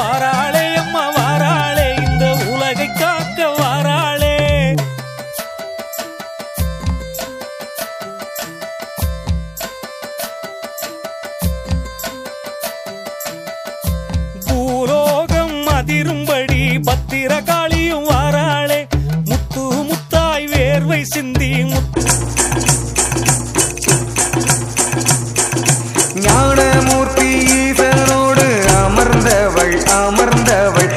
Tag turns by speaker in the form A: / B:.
A: வாராளே அம்மா வாராளே இந்த உலகை காக்க வாராளே. பூலோகம் அதிரும்படி பத்திர காளியும் வாராளே. முத்து முத்தாய் வேர்வை சிந்தி முத்து
B: ஞானமு அமர்ந்தவள் அமர்ந்தவள்.